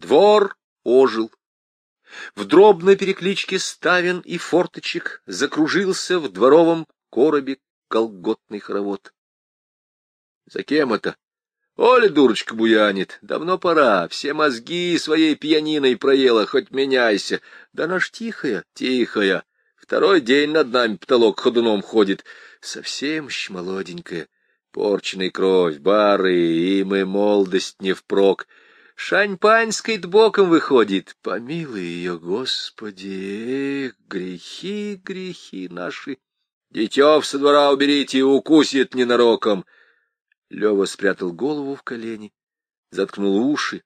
Двор ожил. В дробной перекличке ставен и форточек закружился в дворовом коробе колготный хоровод. За кем это? Оля, дурочка, буянит. Давно пора. Все мозги своей пьяниной проела, хоть меняйся. Да наш тихая, тихая. Второй день над нами потолок ходуном ходит. Совсем щ молоденькая. Порченый кровь, бары, и мы молодость не впрок. Шаньпанской боком выходит. Помилуй ее, Господи, эх, грехи, грехи наши. Детев со двора уберите, укусит ненароком. Лева спрятал голову в колени, заткнул уши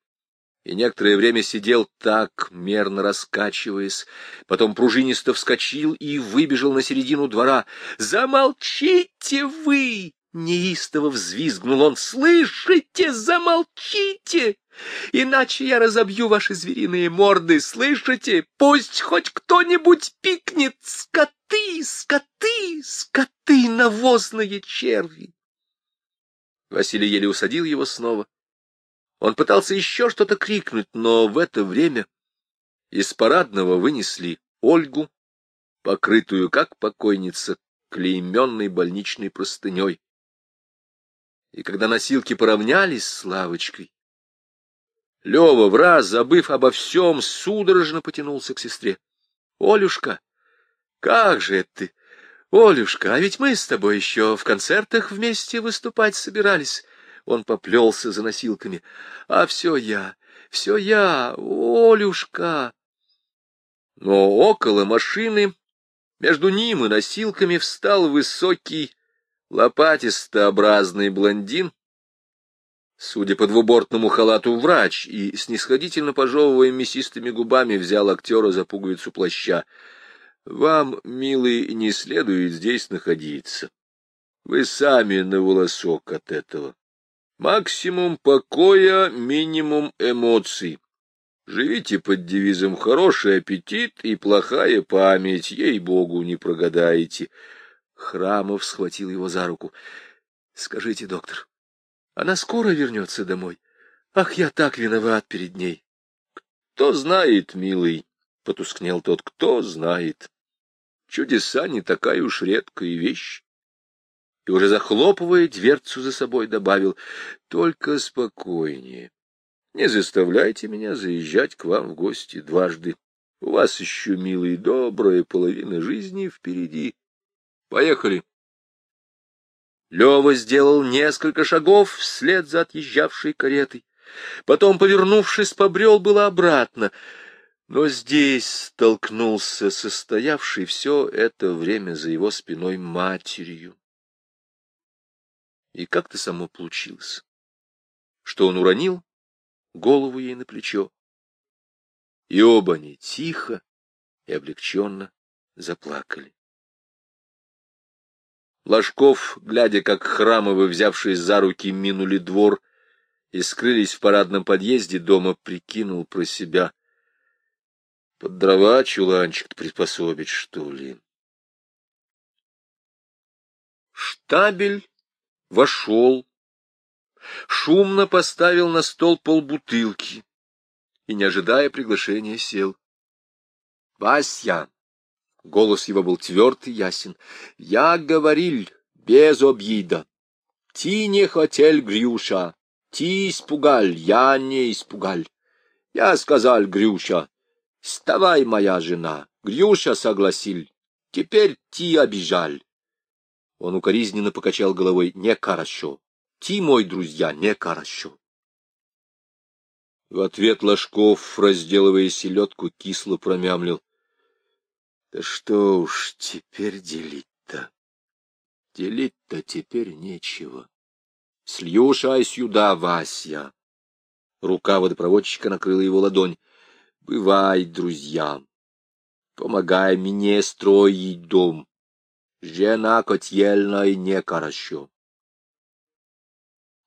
и некоторое время сидел так, мерно раскачиваясь, потом пружинисто вскочил и выбежал на середину двора. «Замолчите вы!» — неистово взвизгнул он. «Слышите? Замолчите! Иначе я разобью ваши звериные морды, слышите? Пусть хоть кто-нибудь пикнет! Скоты, скоты, скоты, навозные черви!» Василий еле усадил его снова. Он пытался еще что-то крикнуть, но в это время из парадного вынесли Ольгу, покрытую, как покойница, клейменной больничной простыней. И когда носилки поравнялись с лавочкой, Лева, в раз забыв обо всем, судорожно потянулся к сестре. — Олюшка, как же это ты? Олюшка, а ведь мы с тобой еще в концертах вместе выступать собирались. Он поплелся за носилками. А все я, все я, Олюшка. Но около машины, между ним и носилками, встал высокий, лопатистообразный блондин, судя по двубортному халату, врач, и, снисходительно пожевывая мясистыми губами, взял актера за пуговицу плаща. Вам, милый, не следует здесь находиться. Вы сами на волосок от этого. Максимум покоя, минимум эмоций. Живите под девизом «хороший аппетит и плохая память», ей-богу, не прогадаете. Храмов схватил его за руку. — Скажите, доктор, она скоро вернется домой? Ах, я так виноват перед ней. — Кто знает, милый, — потускнел тот, — кто знает. Чудеса не такая уж редкая вещь. И уже захлопывая дверцу за собой, добавил, — только спокойнее. Не заставляйте меня заезжать к вам в гости дважды. У вас еще, милый, добрая половина жизни впереди. Поехали. Лева сделал несколько шагов вслед за отъезжавшей каретой. Потом, повернувшись, побрел было обратно. Но здесь столкнулся состоявший все это время за его спиной матерью. И как-то само получилось, что он уронил голову ей на плечо. И оба они тихо и облегченно заплакали. Ложков, глядя, как храмовы, взявшись за руки, минули двор и скрылись в парадном подъезде дома, прикинул про себя. Под дрова чуланчик приспособить, что ли? Штабель вошел, шумно поставил на стол полбутылки и, не ожидая приглашения, сел. — Вася! Голос его был тверд и ясен. — Я говорил без обида. Ти не хотел, Грюша. Ти испугал, я не испугал. Я сказал, Грюша, вставай, моя жена. Грюша согласил. Теперь ти обижал. Он укоризненно покачал головой. Не хорошо. Ти, мой друзья, не хорошо. В ответ Ложков, разделывая селедку, кисло промямлил. Да что уж теперь делить-то? Делить-то теперь нечего. Сльюшай сюда, Вася. Рука водопроводчика накрыла его ладонь. Бывай, друзья. Помогай мне строить дом. Жена котельной не хорошо.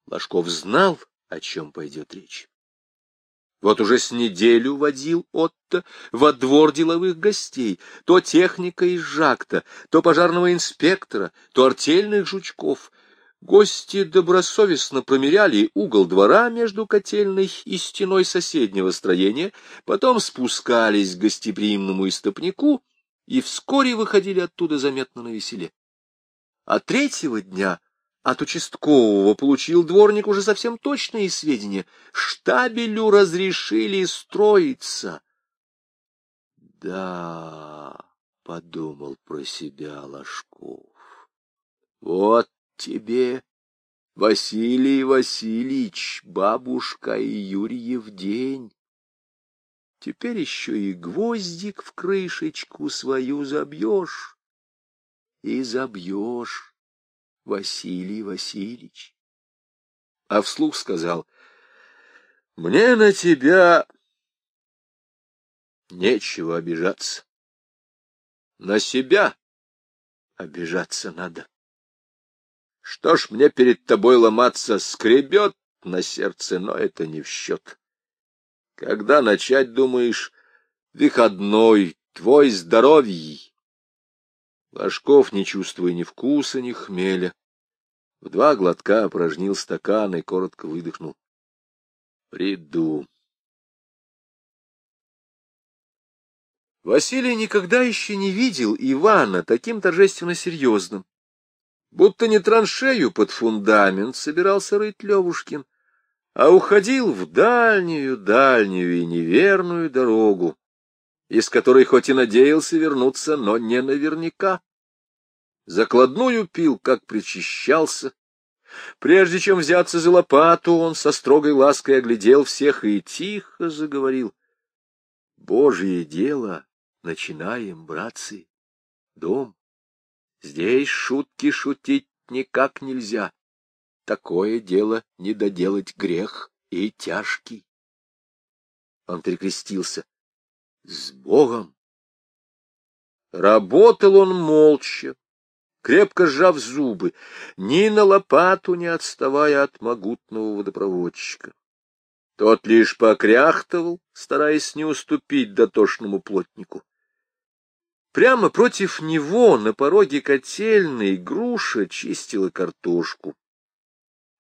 Ложков знал, о чем пойдет речь. Вот уже с неделю водил Отто во двор деловых гостей, то техника из жакта, то пожарного инспектора, то артельных жучков. Гости добросовестно промеряли угол двора между котельной и стеной соседнего строения, потом спускались к гостеприимному истопнику и вскоре выходили оттуда заметно на веселе. А третьего дня от участкового получил дворник уже совсем точные сведения. Штабелю разрешили строиться. Да, — подумал про себя Ложков, — вот тебе, Василий Васильевич, бабушка и Юрьев день. Теперь еще и гвоздик в крышечку свою забьешь. И забьешь, Василий Васильевич. А вслух сказал, мне на тебя нечего обижаться. На себя обижаться надо. Что ж мне перед тобой ломаться, скребет на сердце, но это не в счет. Когда начать, думаешь, выходной, твой здоровье. Ложков, не чувствуя ни вкуса, ни хмеля, в два глотка опорожнил стакан и коротко выдохнул. Приду. Василий никогда еще не видел Ивана таким торжественно серьезным. Будто не траншею под фундамент собирался рыть Левушкин, а уходил в дальнюю-дальнюю и неверную дорогу, из которой хоть и надеялся вернуться, но не наверняка. Закладную пил, как причащался. Прежде чем взяться за лопату, он со строгой лаской оглядел всех и тихо заговорил. Божье дело начинаем, братцы. Дом. Здесь шутки шутить никак нельзя. Такое дело не доделать грех и тяжкий. Он перекрестился. С Богом! Работал он молча, крепко сжав зубы, ни на лопату не отставая от могутного водопроводчика. Тот лишь покряхтывал, стараясь не уступить дотошному плотнику. Прямо против него на пороге котельной груша чистила картошку.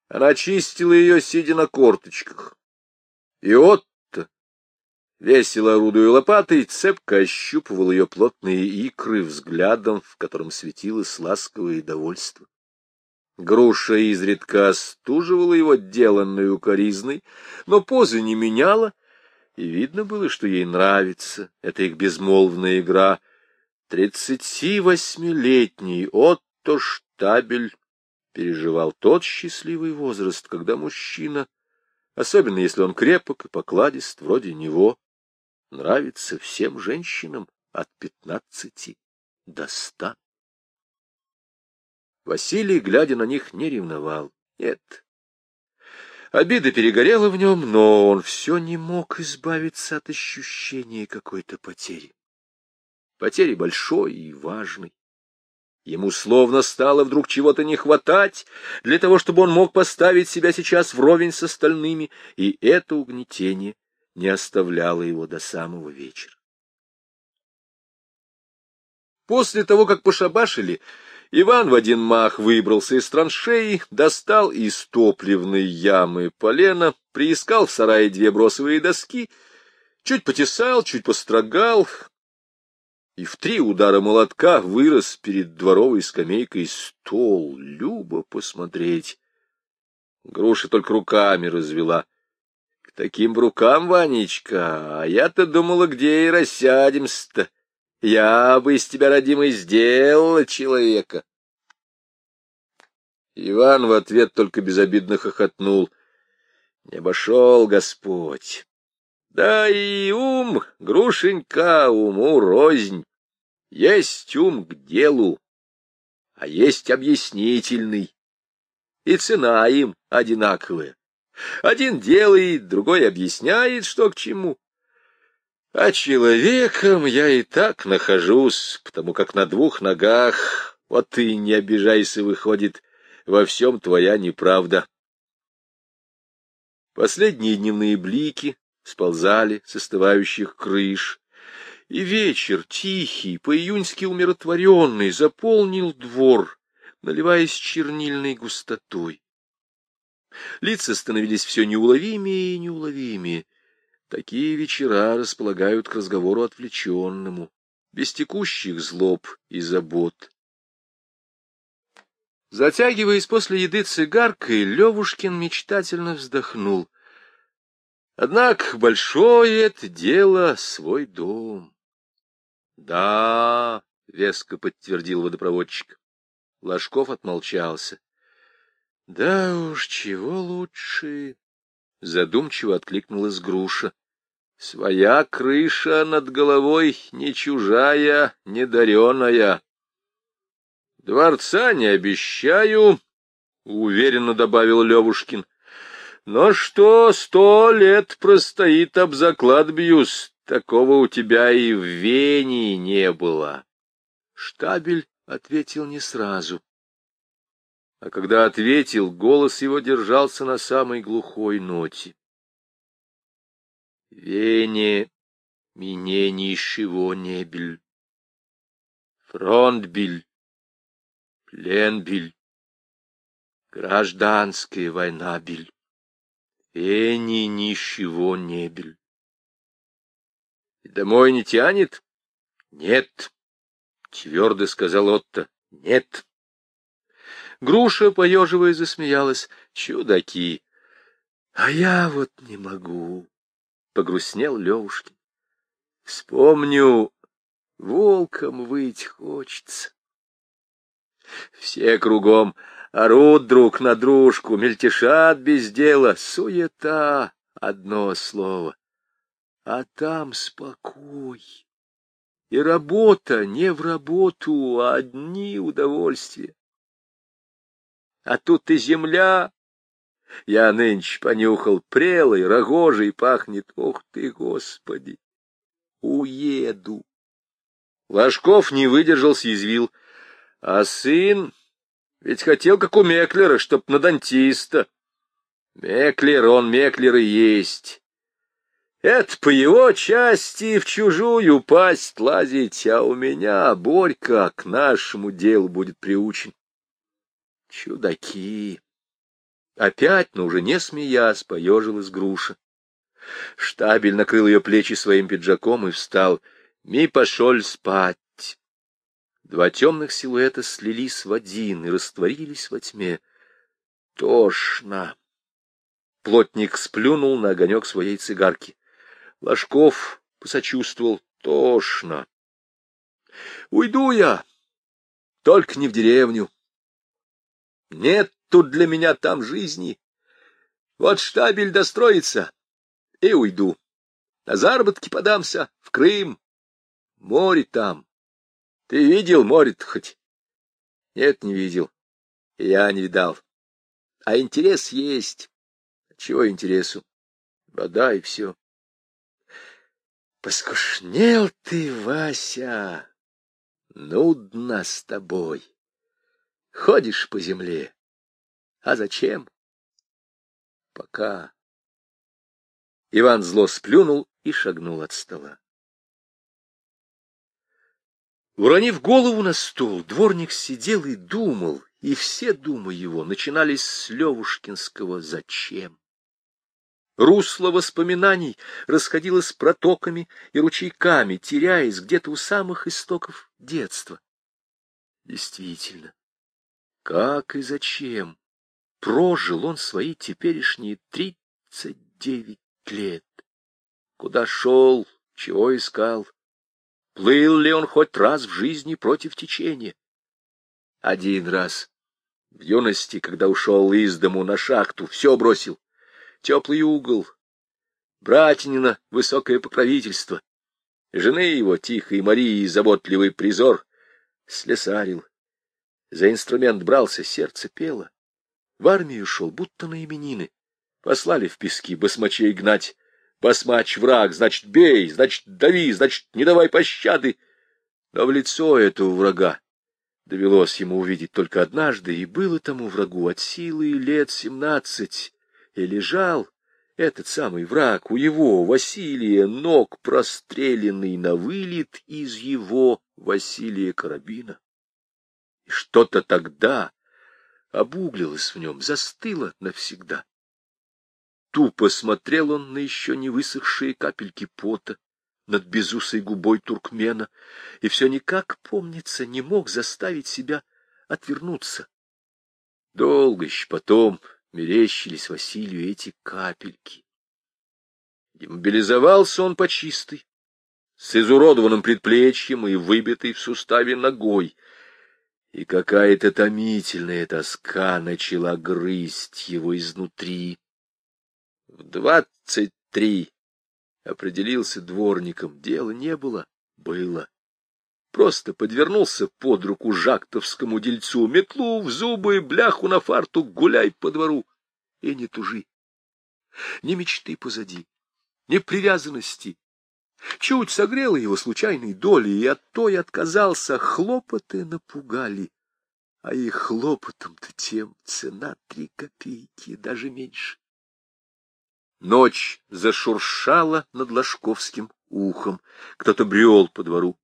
Она чистила ее, сидя на корточках. И Отто, весело орудуя лопатой, цепко ощупывал ее плотные икры взглядом, в котором светилось ласковое довольство. Груша изредка остуживала его деланной укоризной, но позы не меняла, и видно было, что ей нравится эта их безмолвная игра. Тридцати восьмилетний Отто Штабель переживал тот счастливый возраст, когда мужчина, особенно если он крепок и покладист, вроде него, нравится всем женщинам от пятнадцати до ста. Василий, глядя на них, не ревновал. Нет. Обида перегорела в нем, но он все не мог избавиться от ощущения какой-то потери. Потери большой и важной. Ему словно стало вдруг чего-то не хватать для того, чтобы он мог поставить себя сейчас вровень с остальными, и это угнетение не оставляло его до самого вечера. После того, как пошабашили, Иван в один мах выбрался из траншеи, достал из топливной ямы полено, приискал в сарае две бросовые доски, чуть потесал, чуть построгал, и в три удара молотка вырос перед дворовой скамейкой стол. Любо посмотреть. Груша только руками развела. Таким рукам, Ванечка, а я-то думала, где и рассядемся-то. Я бы из тебя, родимый, сделала человека. Иван в ответ только безобидно хохотнул. Не обошел Господь. Да и ум, Грушенька, уму рознь. Есть ум к делу, а есть объяснительный. И цена им одинаковая. Один делает, другой объясняет, что к чему. А человеком я и так нахожусь, потому как на двух ногах, вот ты не обижайся, выходит, во всем твоя неправда. Последние дневные блики сползали с остывающих крыш, и вечер, тихий, по-июньски умиротворенный, заполнил двор, наливаясь чернильной густотой. Лица становились все неуловимее и неуловимее. Такие вечера располагают к разговору отвлеченному, без текущих злоб и забот. Затягиваясь после еды цигаркой, Левушкин мечтательно вздохнул. Однако большое это дело — свой дом. — Да, — веско подтвердил водопроводчик. Ложков отмолчался. — Да уж, чего лучше? — задумчиво откликнулась груша. — Своя крыша над головой, не чужая, не дареная. — Дворца не обещаю, — уверенно добавил Левушкин. — Но что сто лет простоит об заклад бьюсь, такого у тебя и в Вене не было. Штабель ответил не сразу. А когда ответил, голос его держался на самой глухой ноте. Вене мне ничего не бил. Фронт бил, плен бил, гражданская война бил. Вене ничего не бил. Домой не тянет? Нет. — твердо сказал Отто. — Нет. Груша, поеживая, засмеялась. — Чудаки! — А я вот не могу, — погрустнел Левушкин. — Вспомню, волком выть хочется. Все кругом орут друг на дружку, мельтешат без дела, суета, одно слово. А там спокой. И работа не в работу, а одни удовольствия. А тут и земля. Я нынче понюхал прелой, рогожей пахнет. Ох ты, Господи! Уеду. Ложков не выдержал, съязвил. А сын ведь хотел, как у Меклера, чтоб на дантиста. Меклер, он Меклер и есть. Это по его части в чужую пасть лазить, а у меня Борька к нашему делу будет приучен. Чудаки! Опять, но уже не смеясь, поежилась груша. Штабель накрыл ее плечи своим пиджаком и встал. Ми пошел спать. Два темных силуэта слились в один и растворились во тьме. Тошно. Плотник сплюнул на огонек своей цигарки. Ложков посочувствовал тошно. Уйду я, только не в деревню. Нет тут для меня там жизни. Вот штабель достроится, и уйду. На заработки подамся в Крым. Море там. Ты видел море-то хоть? Нет, не видел. Я не видал. А интерес есть. Чего интересу? Вода и все. Поскушнел ты, Вася, нудно с тобой. Ходишь по земле. А зачем? Пока. Иван зло сплюнул и шагнул от стола. Уронив голову на стол, дворник сидел и думал, и все думы его начинались с Левушкинского «Зачем?». Русло воспоминаний расходилось протоками и ручейками, теряясь где-то у самых истоков детства. Действительно, как и зачем прожил он свои теперешние тридцать девять лет? Куда шел, чего искал? Плыл ли он хоть раз в жизни против течения? Один раз, в юности, когда ушел из дому на шахту, все бросил теплый угол, братинина высокое покровительство, жены его, тихой Марии, заботливый призор, слесарил. За инструмент брался, сердце пело. В армию шел, будто на именины. Послали в пески басмачей гнать. Басмач враг, значит, бей, значит, дави, значит, не давай пощады. Но в лицо этого врага довелось ему увидеть только однажды, и было тому врагу от силы лет семнадцать и лежал этот самый враг у его, Василия, ног простреленный на вылет из его, Василия, карабина. И что-то тогда обуглилась в нем, застыла навсегда. Тупо смотрел он на еще не высохшие капельки пота над безусой губой туркмена, и все никак, помнится, не мог заставить себя отвернуться. Долго еще потом мерещились Василию эти капельки. Демобилизовался он по чистой, с изуродованным предплечьем и выбитой в суставе ногой, и какая-то томительная тоска начала грызть его изнутри. В двадцать три определился дворником, дела не было, было. Просто подвернулся под руку жактовскому дельцу, метлу в зубы, бляху на фартук, гуляй по двору и не тужи. Ни мечты позади, ни привязанности. Чуть согрела его случайной доли, и от той отказался, хлопоты напугали. А их хлопотом-то тем цена три копейки, даже меньше. Ночь зашуршала над ложковским ухом. Кто-то брел по двору.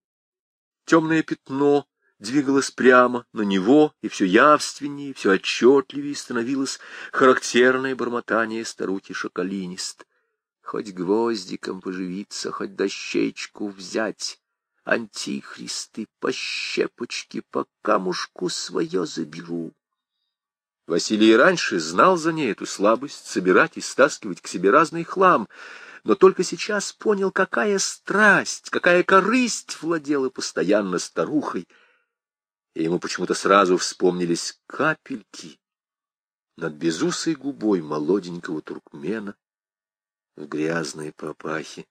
Темное пятно двигалось прямо на него, и все явственнее, все отчетливее становилось характерное бормотание старухи шоколинист. Хоть гвоздиком поживиться, хоть дощечку взять, антихристы по щепочке, по камушку свое заберу. Василий раньше знал за ней эту слабость собирать и стаскивать к себе разный хлам, но только сейчас понял, какая страсть, какая корысть владела постоянно старухой, и ему почему-то сразу вспомнились капельки над безусой губой молоденького туркмена в грязной папахе.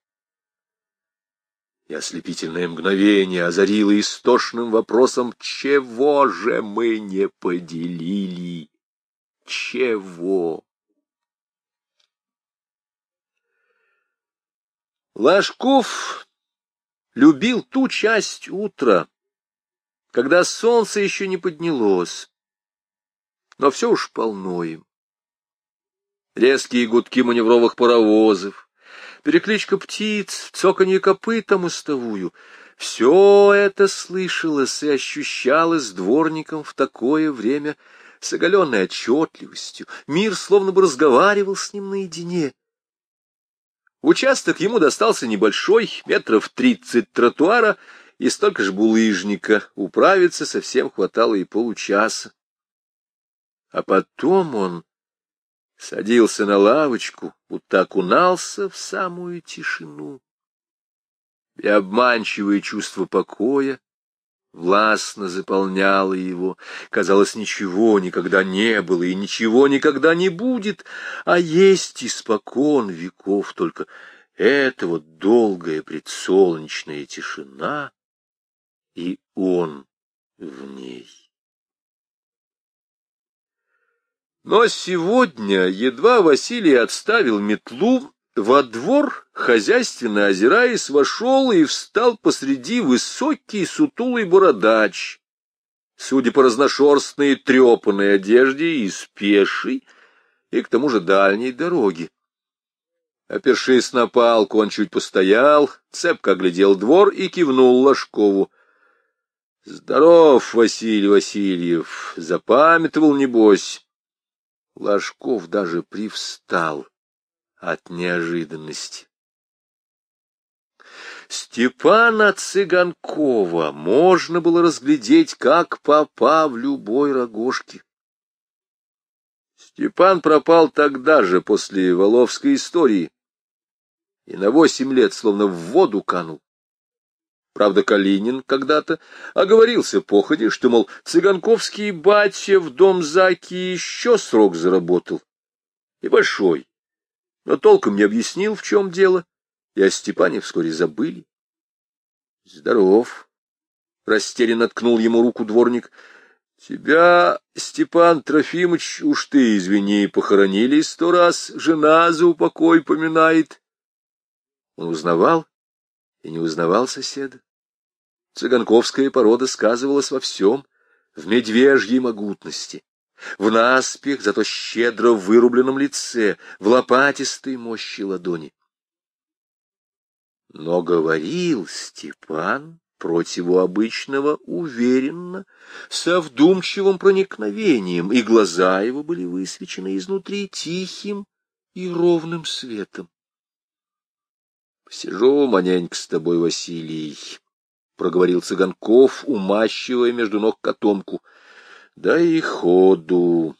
И ослепительное мгновение озарило истошным вопросом, чего же мы не поделили? Чего? Ложков любил ту часть утра, когда солнце еще не поднялось, но все уж полно им. Резкие гудки маневровых паровозов, перекличка птиц, цоканье копыта мостовую — все это слышалось и ощущалось дворником в такое время с оголенной отчетливостью. Мир словно бы разговаривал с ним наедине. Участок ему достался небольшой, метров тридцать тротуара и столько же булыжника. Управиться совсем хватало и получаса. А потом он садился на лавочку, будто окунался в самую тишину. И обманчивое чувство покоя властно заполняло его. Казалось, ничего никогда не было и ничего никогда не будет, а есть испокон веков только эта вот долгая предсолнечная тишина, и он в ней. Но сегодня, едва Василий отставил метлу, во двор, хозяйственно озираясь, вошел и встал посреди высокий сутулый бородач, судя по разношерстной трепанной одежде, из пешей и к тому же дальней дороги. Опершись на палку, он чуть постоял, цепко оглядел двор и кивнул Ложкову. — Здоров, Василий Васильев, запамятовал, небось. Ложков даже привстал от неожиданности. Степана Цыганкова можно было разглядеть как попа в любой рогожке. Степан пропал тогда же, после Воловской истории, и на восемь лет словно в воду канул. Правда, Калинин когда-то оговорился походе, что, мол, цыганковский батя в дом Заки еще срок заработал. И большой, но толком не объяснил, в чем дело, и о Степане вскоре забыли. — Здоров! — растерянно ткнул ему руку дворник. — Тебя, Степан Трофимович, уж ты, извини, похоронили сто раз, жена за упокой поминает. Он узнавал и не узнавал соседа. Цыганковская порода сказывалась во всем, в медвежьей могутности, в наспех, зато щедро вырубленном лице, в лопатистой мощи ладони. Но говорил Степан противу обычного, уверенно, со вдумчивым проникновением, и глаза его были высвечены изнутри тихим и ровным светом. — Сижу маненько с тобой, Василий, — проговорил Цыганков, умащивая между ног котомку. — Да и ходу.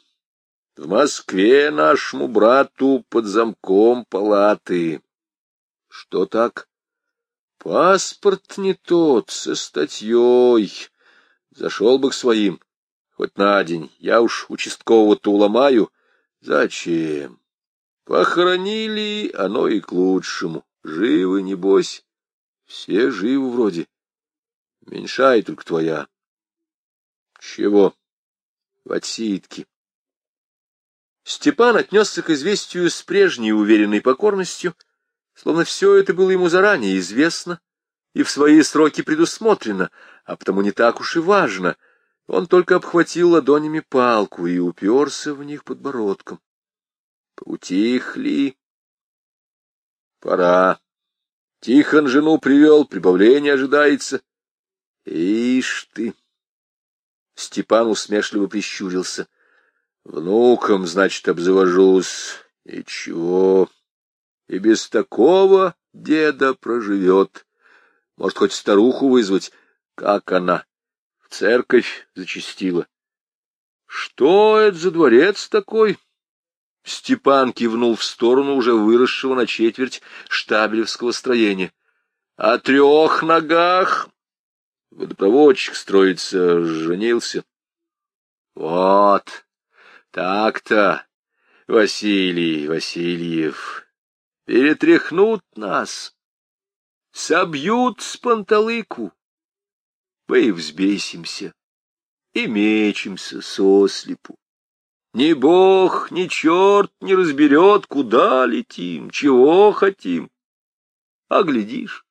В Москве нашему брату под замком палаты. — Что так? — Паспорт не тот, со статьей. Зашел бы к своим, хоть на день. Я уж участкового-то уломаю. Зачем? Похоронили, оно и к лучшему. Живы, небось. Все живы вроде. Меньшай только твоя. Чего? В отсидке. Степан отнесся к известию с прежней уверенной покорностью, словно все это было ему заранее известно и в свои сроки предусмотрено, а потому не так уж и важно. Он только обхватил ладонями палку и уперся в них подбородком. Поутихли. Пора. Тихон жену привел, прибавление ожидается. Ишь ты! Степан усмешливо прищурился. Внуком, значит, обзавожусь. И чего? И без такого деда проживет. Может, хоть старуху вызвать? Как она? В церковь зачастила. Что это за дворец такой? Степан кивнул в сторону уже выросшего на четверть штабелевского строения. — О трех ногах! Водопроводчик строится, женился. — Вот, так-то, Василий Васильев, перетряхнут нас, собьют с панталыку, мы взбесимся и мечемся сослепу. Ни бог, ни черт не разберет, куда летим, чего хотим. А глядишь,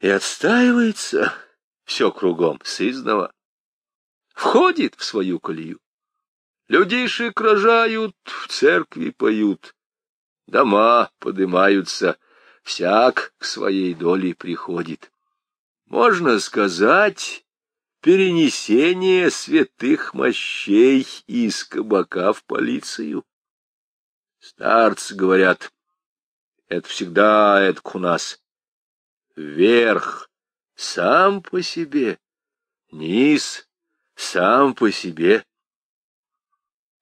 и отстаивается все кругом сызного. Входит в свою колею. Людишек рожают, в церкви поют, дома подымаются, всяк к своей доле приходит. Можно сказать, перенесение святых мощей из кабака в полицию. Старцы говорят, это всегда это у нас. Вверх сам по себе, низ сам по себе.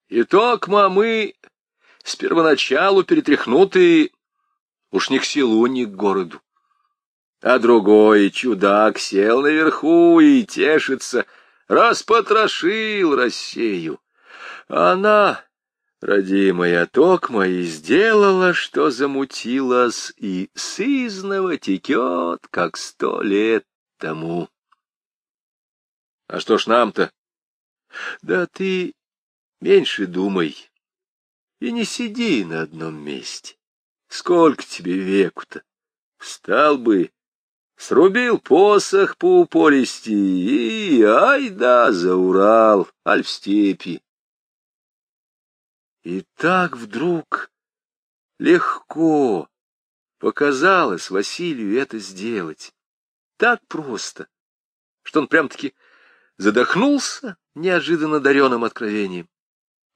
Итог мы с первоначалу перетряхнутые уж не к селу, ни к городу. А другой чудак сел наверху и тешится, распотрошил Россию. Она, родимая токма, и сделала, что замутилась, и сызного текет, как сто лет тому. А что ж нам-то? Да ты меньше думай и не сиди на одном месте. Сколько тебе веку-то? Встал бы Срубил посох по упористи и ай да за Урал, аль в степи. И так вдруг легко показалось Василию это сделать. Так просто, что он прям-таки задохнулся неожиданно дареным откровением.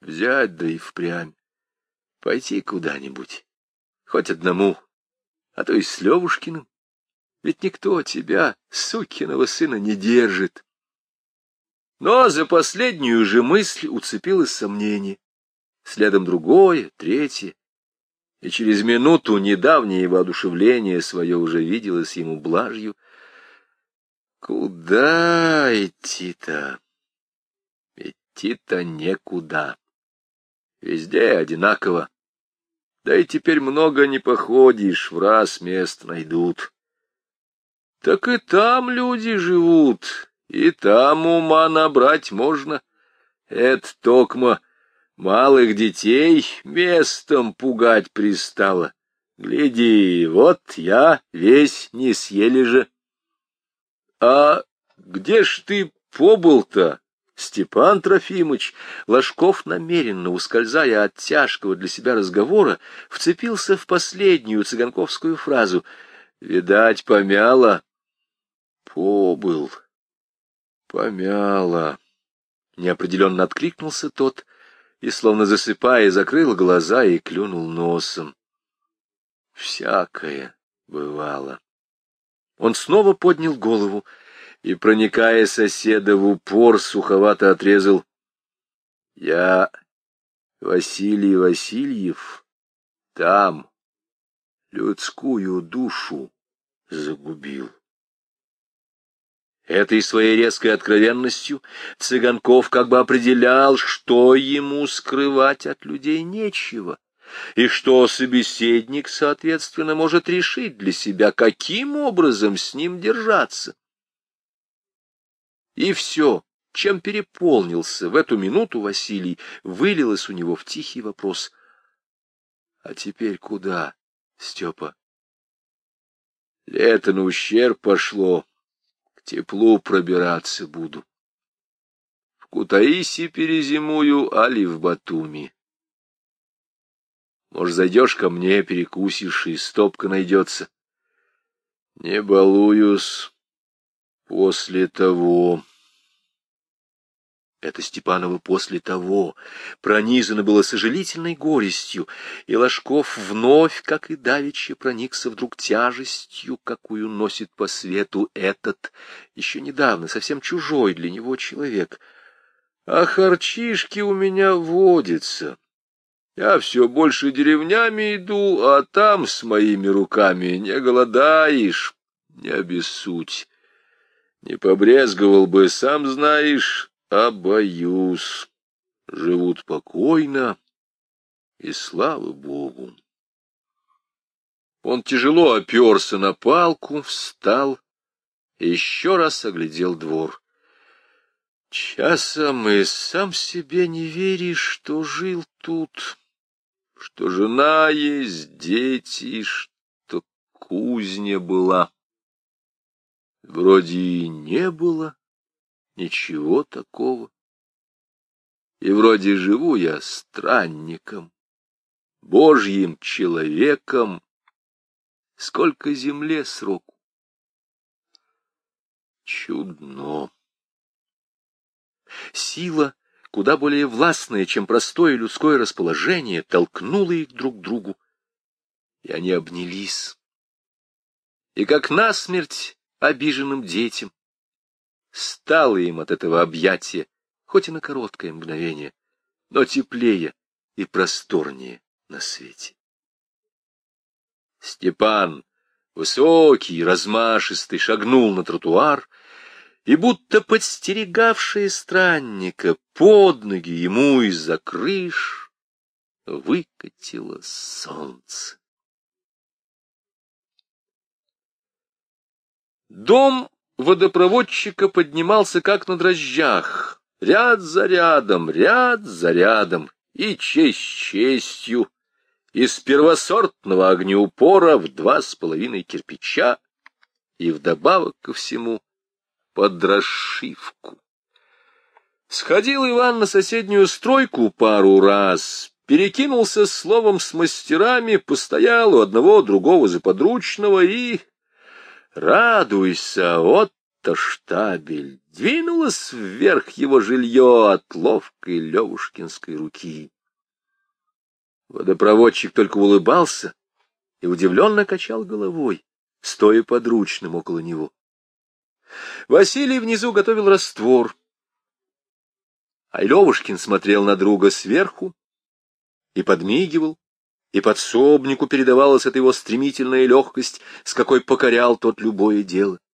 Взять да и впрямь, пойти куда-нибудь, хоть одному, а то и с Левушкиным. Ведь никто тебя, сукиного сына, не держит. Но за последнюю же мысль уцепилось сомнение. Следом другое, третье. И через минуту недавнее воодушевление свое уже виделось ему блажью. Куда идти-то? Идти-то некуда. Везде одинаково. Да и теперь много не походишь, в раз мест найдут. Так и там люди живут, и там ума набрать можно. Это токмо малых детей местом пугать пристало. Гляди, вот я весь не съели же. А где ж ты побыл-то, Степан Трофимыч? Ложков намеренно, ускользая от тяжкого для себя разговора, вцепился в последнюю цыганковскую фразу. Видать, помяло. Побыл, помяло. Неопределенно откликнулся тот и, словно засыпая, закрыл глаза и клюнул носом. Всякое бывало. Он снова поднял голову и, проникая соседа в упор, суховато отрезал. — Я Василий Васильев там людскую душу загубил. Этой своей резкой откровенностью Цыганков как бы определял, что ему скрывать от людей нечего, и что собеседник, соответственно, может решить для себя, каким образом с ним держаться. И все, чем переполнился в эту минуту Василий, вылилось у него в тихий вопрос. — А теперь куда, Степа? Лето на ущерб пошло, теплу пробираться буду. В Кутаиси перезимую, али в Батуми. Может, зайдешь ко мне, перекусишь, и стопка найдется. Не балуюсь после того. Это Степанова после того пронизано было сожалительной горестью, и Ложков вновь, как и давеча, проникся вдруг тяжестью, какую носит по свету этот, еще недавно совсем чужой для него человек. А харчишки у меня водятся. Я все больше деревнями иду, а там с моими руками не голодаешь, не обессудь. Не побрезговал бы, сам знаешь, а боюсь. Живут покойно, и слава Богу. Он тяжело оперся на палку, встал и еще раз оглядел двор. Часом и сам себе не веришь, что жил тут, что жена есть, дети, что кузня была. Вроде и не было, Ничего такого. И вроде живу я странником, божьим человеком, сколько земле сроку. Чудно. Сила, куда более властная, чем простое людское расположение, толкнула их друг к другу, и они обнялись. И как насмерть обиженным детям, Стало им от этого объятия, хоть и на короткое мгновение, но теплее и просторнее на свете. Степан, высокий, размашистый, шагнул на тротуар, и будто подстерегавшие странника под ноги ему из-за крыш выкатило солнце. Дом водопроводчика поднимался как на дрожжах, ряд за рядом, ряд за рядом, и честь честью, из первосортного огнеупора в два с половиной кирпича, и вдобавок ко всему под расшивку. Сходил Иван на соседнюю стройку пару раз, перекинулся словом с мастерами, постоял у одного другого заподручного и Радуйся, вот-то штабель! Двинулось вверх его жилье от ловкой Левушкинской руки. Водопроводчик только улыбался и удивленно качал головой, стоя подручным около него. Василий внизу готовил раствор, а Левушкин смотрел на друга сверху и подмигивал, и подсобнику передавалась эта его стремительная легкость, с какой покорял тот любое дело.